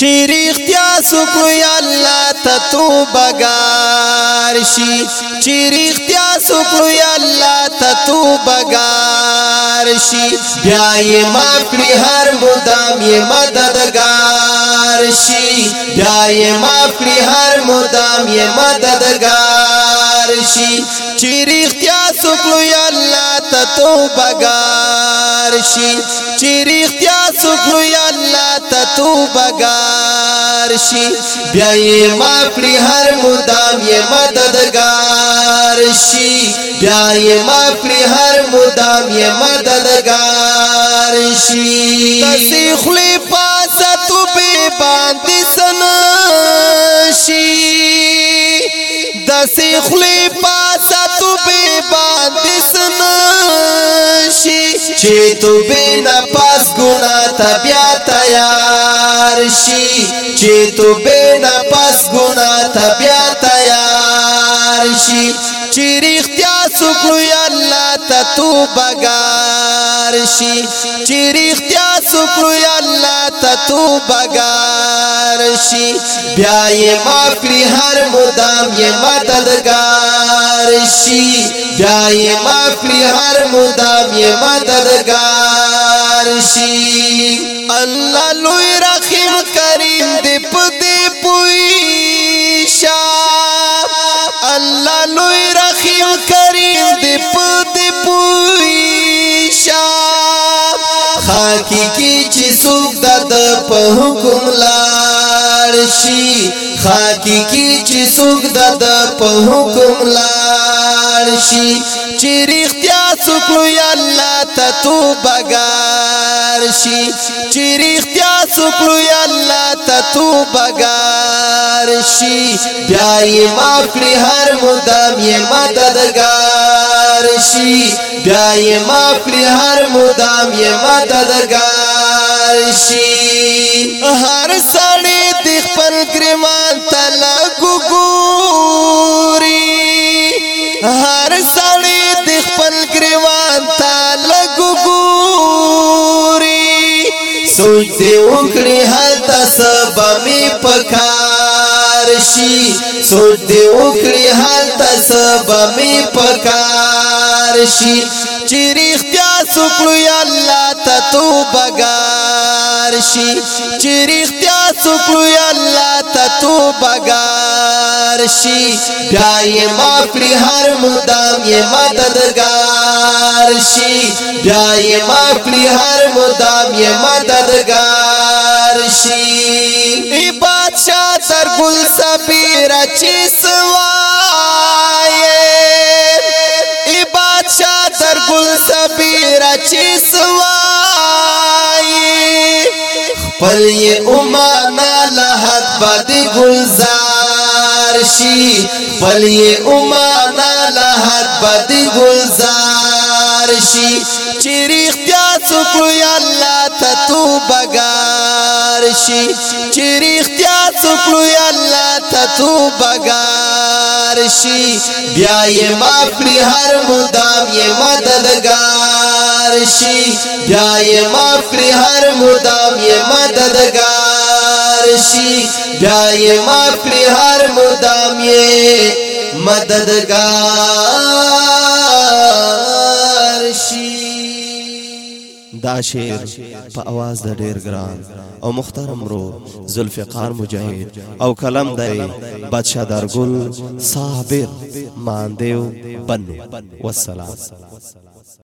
چیری کیا سکریا اللہ تتو بگار شی چیری کیا سکر اللہ تتو بگار تگارشی بیائے معافی ہر مدام ی مدد گارشی بیائے معافی ہر مدام یہ مددگار شی چیری کیا سکر اللہ تتو بگار شي چیرې اختیا سکو یا الله تتو بگار شي بیا یې ماپړي هر مدام یې مددگار شي بیا یې ماپړي هر مدام یې مددگار شي تسې خلی پاسه تو به باندې سن شي دسې خلی چې تو بنا پاس ګنا ته بیا تیار شي چې تو بنا پاس ګنا ته بیا تیار شي چې رښتیا سکړو یا الله ته تو بګار شي چې رښتیا سکړو یا الله ته تو بګار بیدار شي بیا یې مافلی هر مدام یې مددگار شي بیا یې مافلی هر مدام یې مددگار شي الله لوی رحیم کریم دې پدې پوي شا الله لوی رحیم کریم دې پدې پوي شا خاکی کی چې څوک د په حکم لا لارشی خاکی کی چی سوک دا دا پا حکم لارشی چی ریختیا سکلو یا اللہ تا تو بگار شی چی ریختیا سکلو یا اللہ تا تو بگار شی بیائی مافلی ہر مدام یہ مددگار شی بیائی مافلی ہر مدام یہ مددگار شی ہر سڑی دی ګریوان تلا ګوري هر سړی د خپل ګریوان تلا ګوري سوچ دې وکړي هلته سبا می پکار شي سوچ دې وکړي هلته سبا می پکار بار شي چې رښتیا سکړو یا الله ته توبه گار شي چې رښتیا سکړو یا الله ته توبه گار شي بیا یې مافړي هر مدام یې مددگار شي بیا یې مافړي هر مدام یې مددگار پلی امانا لحد بدی گلزار شی پلی امانا لحد بدی گلزار شی چیری اختیار سکوی اللہ تتو بگار شی چیری اختیار سکوی اللہ تتو بگار شی بیا یہ مافری ہر مدام یہ مددگار بیدار شي بیا یې معاف کړی هر مدام یې مددگار شي بیا یې معاف کړی هر مدام یې مددگار شي دا شعر په आवाज د ډیر ګران او محترم رو ذوالفقار مجاهد او کلم دی بادشاہ درګل صابر ماندیو بنو والسلام